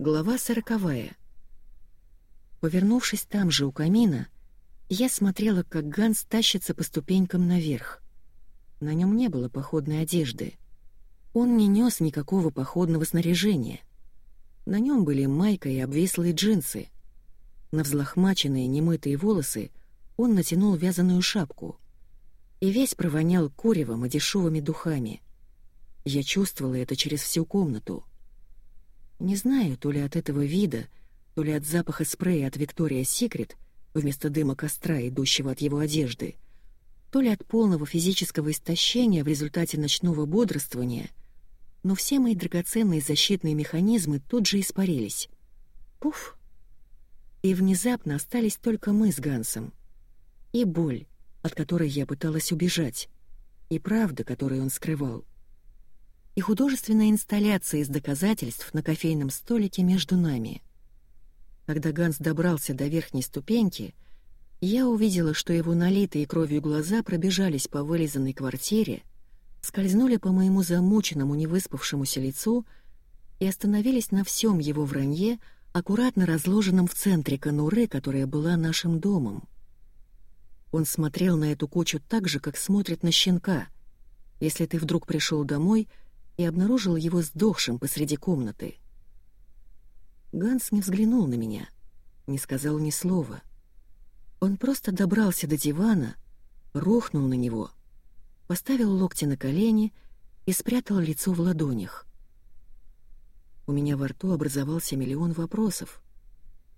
Глава сороковая. Повернувшись там же у камина, я смотрела, как Ганс тащится по ступенькам наверх. На нем не было походной одежды. Он не нес никакого походного снаряжения. На нем были майка и обвислые джинсы. На взлохмаченные немытые волосы он натянул вязаную шапку. И весь провонял куревом и дешевыми духами. Я чувствовала это через всю комнату. Не знаю, то ли от этого вида, то ли от запаха спрея от Виктория Секрет вместо дыма костра, идущего от его одежды, то ли от полного физического истощения в результате ночного бодрствования, но все мои драгоценные защитные механизмы тут же испарились. Пуф! И внезапно остались только мы с Гансом. И боль, от которой я пыталась убежать, и правда, которую он скрывал и художественная инсталляция из доказательств на кофейном столике между нами. Когда Ганс добрался до верхней ступеньки, я увидела, что его налитые кровью глаза пробежались по вылизанной квартире, скользнули по моему замученному невыспавшемуся лицу и остановились на всем его вранье, аккуратно разложенном в центре конуры, которая была нашим домом. Он смотрел на эту кучу так же, как смотрит на щенка. Если ты вдруг пришел домой — и обнаружил его сдохшим посреди комнаты. Ганс не взглянул на меня, не сказал ни слова. Он просто добрался до дивана, рухнул на него, поставил локти на колени и спрятал лицо в ладонях. У меня во рту образовался миллион вопросов.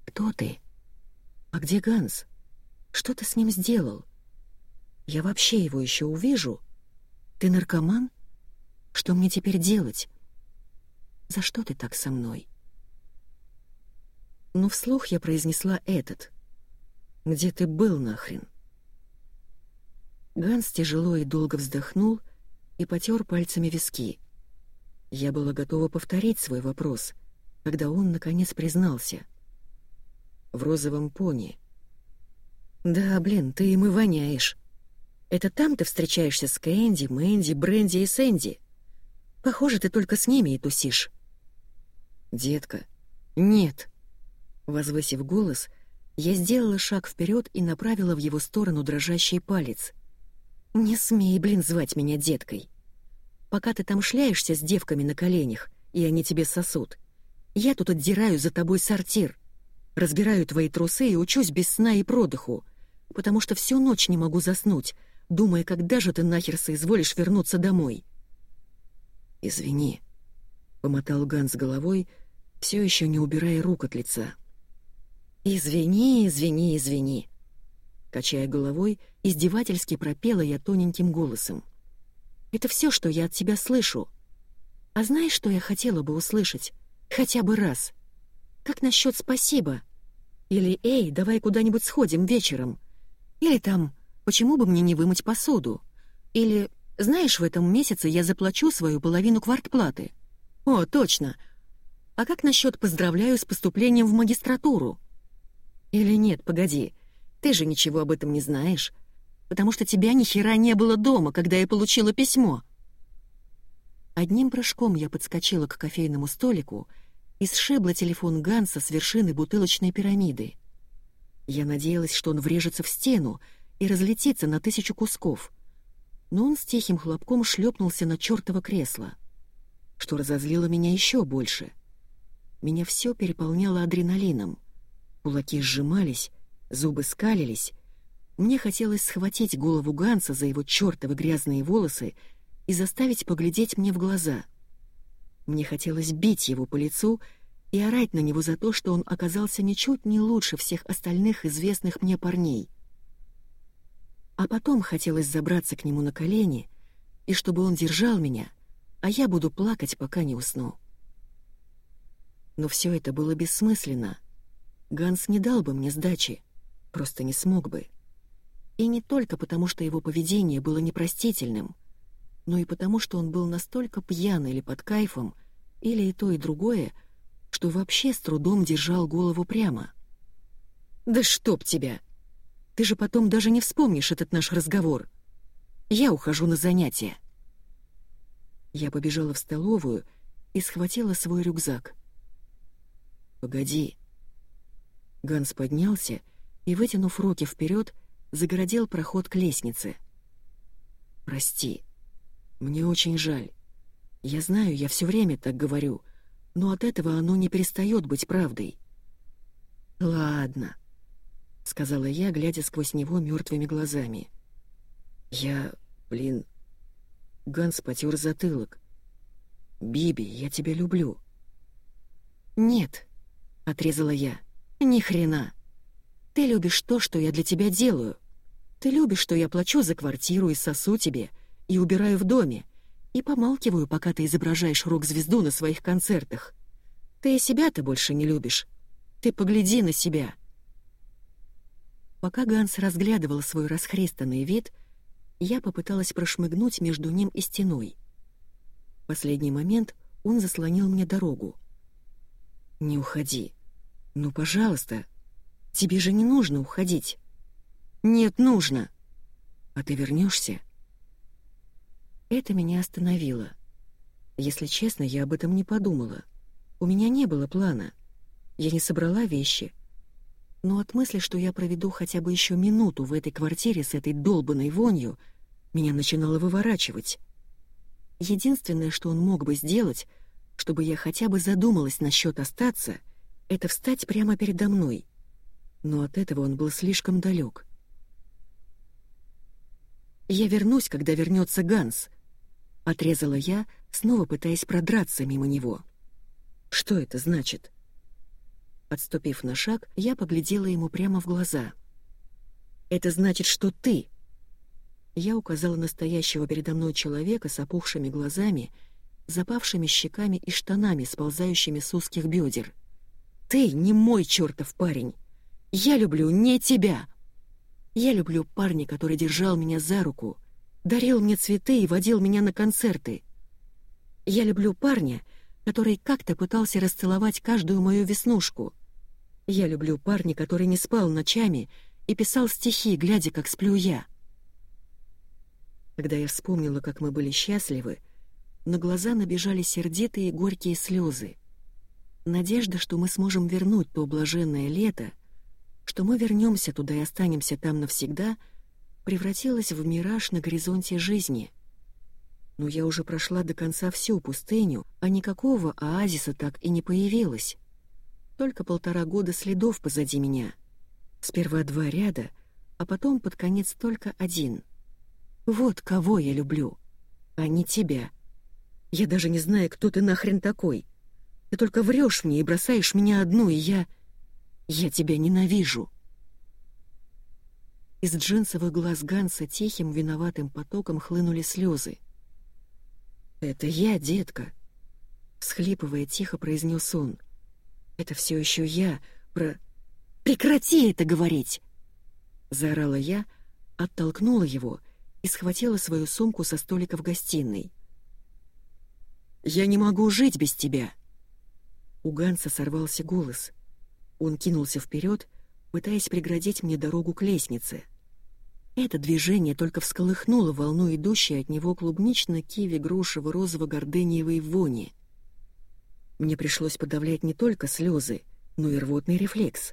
«Кто ты? А где Ганс? Что ты с ним сделал? Я вообще его еще увижу? Ты наркоман?» Что мне теперь делать? За что ты так со мной? Но вслух я произнесла этот. Где ты был нахрен? Ганс тяжело и долго вздохнул и потер пальцами виски. Я была готова повторить свой вопрос, когда он, наконец, признался. В розовом пони. «Да, блин, ты им и воняешь. Это там ты встречаешься с Кэнди, Мэнди, Бренди и Сэнди?» Похоже, ты только с ними и тусишь». «Детка, нет». Возвысив голос, я сделала шаг вперед и направила в его сторону дрожащий палец. «Не смей, блин, звать меня деткой. Пока ты там шляешься с девками на коленях, и они тебе сосут, я тут отдираю за тобой сортир, разбираю твои трусы и учусь без сна и продыху, потому что всю ночь не могу заснуть, думая, когда же ты нахер соизволишь вернуться домой». «Извини», — помотал Ганс головой, все еще не убирая рук от лица. «Извини, извини, извини», — качая головой, издевательски пропела я тоненьким голосом. «Это все, что я от тебя слышу. А знаешь, что я хотела бы услышать? Хотя бы раз. Как насчет спасибо? Или «Эй, давай куда-нибудь сходим вечером?» Или там «Почему бы мне не вымыть посуду?» Или знаешь, в этом месяце я заплачу свою половину квартплаты. О, точно. А как насчет поздравляю с поступлением в магистратуру? Или нет, погоди. Ты же ничего об этом не знаешь, потому что тебя ни хера не было дома, когда я получила письмо. Одним прыжком я подскочила к кофейному столику и сшибла телефон Ганса с вершины бутылочной пирамиды. Я надеялась, что он врежется в стену и разлетится на тысячу кусков — но он с тихим хлопком шлепнулся на чертово кресло, что разозлило меня еще больше. Меня все переполняло адреналином. Кулаки сжимались, зубы скалились. Мне хотелось схватить голову Ганса за его чертовы грязные волосы и заставить поглядеть мне в глаза. Мне хотелось бить его по лицу и орать на него за то, что он оказался ничуть не лучше всех остальных известных мне парней — а потом хотелось забраться к нему на колени, и чтобы он держал меня, а я буду плакать, пока не усну. Но все это было бессмысленно. Ганс не дал бы мне сдачи, просто не смог бы. И не только потому, что его поведение было непростительным, но и потому, что он был настолько пьян или под кайфом, или и то, и другое, что вообще с трудом держал голову прямо. «Да чтоб тебя!» Ты же потом даже не вспомнишь этот наш разговор. Я ухожу на занятия». Я побежала в столовую и схватила свой рюкзак. «Погоди». Ганс поднялся и, вытянув руки вперед, загородил проход к лестнице. «Прости. Мне очень жаль. Я знаю, я все время так говорю, но от этого оно не перестает быть правдой». «Ладно», — сказала я, глядя сквозь него мертвыми глазами. «Я... блин...» Ганс потер затылок. «Биби, я тебя люблю». «Нет», — отрезала я, — «ни хрена. Ты любишь то, что я для тебя делаю. Ты любишь, что я плачу за квартиру и сосу тебе, и убираю в доме, и помалкиваю, пока ты изображаешь рок-звезду на своих концертах. Ты и себя-то больше не любишь. Ты погляди на себя». Пока Ганс разглядывал свой расхристанный вид, я попыталась прошмыгнуть между ним и стеной. В последний момент он заслонил мне дорогу. «Не уходи. Ну, пожалуйста. Тебе же не нужно уходить». «Нет, нужно». «А ты вернешься? Это меня остановило. Если честно, я об этом не подумала. У меня не было плана. Я не собрала вещи. Но от мысли, что я проведу хотя бы еще минуту в этой квартире с этой долбанной вонью, меня начинало выворачивать. Единственное, что он мог бы сделать, чтобы я хотя бы задумалась насчет остаться, это встать прямо передо мной. Но от этого он был слишком далек. «Я вернусь, когда вернется Ганс», — отрезала я, снова пытаясь продраться мимо него. «Что это значит?» Отступив на шаг, я поглядела ему прямо в глаза. «Это значит, что ты...» Я указала настоящего передо мной человека с опухшими глазами, запавшими щеками и штанами, сползающими с узких бедер. «Ты не мой чертов парень! Я люблю не тебя! Я люблю парня, который держал меня за руку, дарил мне цветы и водил меня на концерты. Я люблю парня, который как-то пытался расцеловать каждую мою веснушку. Я люблю парня, который не спал ночами и писал стихи, глядя, как сплю я. Когда я вспомнила, как мы были счастливы, на глаза набежали сердитые горькие слезы. Надежда, что мы сможем вернуть то блаженное лето, что мы вернемся туда и останемся там навсегда, превратилась в мираж на горизонте жизни. Но я уже прошла до конца всю пустыню, а никакого оазиса так и не появилось. Только полтора года следов позади меня. Сперва два ряда, а потом под конец только один. Вот кого я люблю, а не тебя. Я даже не знаю, кто ты нахрен такой. Ты только врешь мне и бросаешь меня одну, и я... Я тебя ненавижу. Из джинсовых глаз Ганса тихим виноватым потоком хлынули слезы. «Это я, детка», — всхлипывая тихо произнес он. — это все еще я про... Прекрати это говорить!» Заорала я, оттолкнула его и схватила свою сумку со столика в гостиной. «Я не могу жить без тебя!» У Ганса сорвался голос. Он кинулся вперед, пытаясь преградить мне дорогу к лестнице. Это движение только всколыхнуло волну идущей от него клубнично-киви-грушево-розово-гордениевой вони — мне пришлось подавлять не только слезы, но и рвотный рефлекс.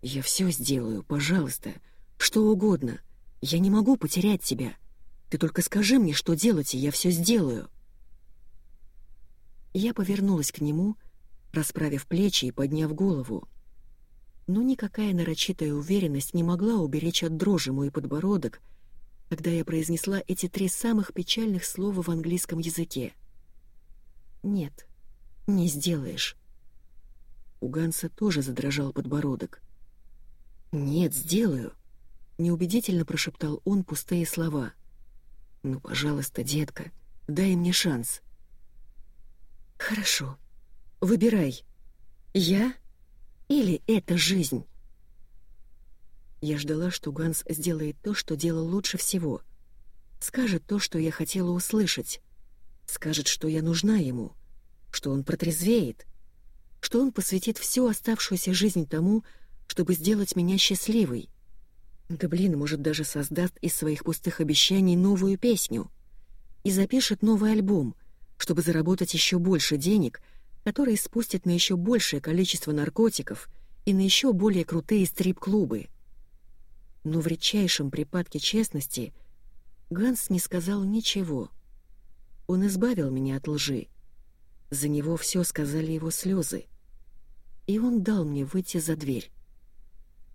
«Я все сделаю, пожалуйста, что угодно. Я не могу потерять тебя. Ты только скажи мне, что делать, и я все сделаю». Я повернулась к нему, расправив плечи и подняв голову. Но никакая нарочитая уверенность не могла уберечь от дрожи мой подбородок, когда я произнесла эти три самых печальных слова в английском языке. «Нет, не сделаешь». У Ганса тоже задрожал подбородок. «Нет, сделаю», — неубедительно прошептал он пустые слова. «Ну, пожалуйста, детка, дай мне шанс». «Хорошо. Выбирай. Я или эта жизнь?» Я ждала, что Ганс сделает то, что делал лучше всего. Скажет то, что я хотела услышать. Скажет, что я нужна ему что он протрезвеет, что он посвятит всю оставшуюся жизнь тому, чтобы сделать меня счастливой. Да блин, может, даже создаст из своих пустых обещаний новую песню и запишет новый альбом, чтобы заработать еще больше денег, которые спустят на еще большее количество наркотиков и на еще более крутые стрип-клубы. Но в редчайшем припадке честности Ганс не сказал ничего. Он избавил меня от лжи, за него все сказали его слезы. И он дал мне выйти за дверь.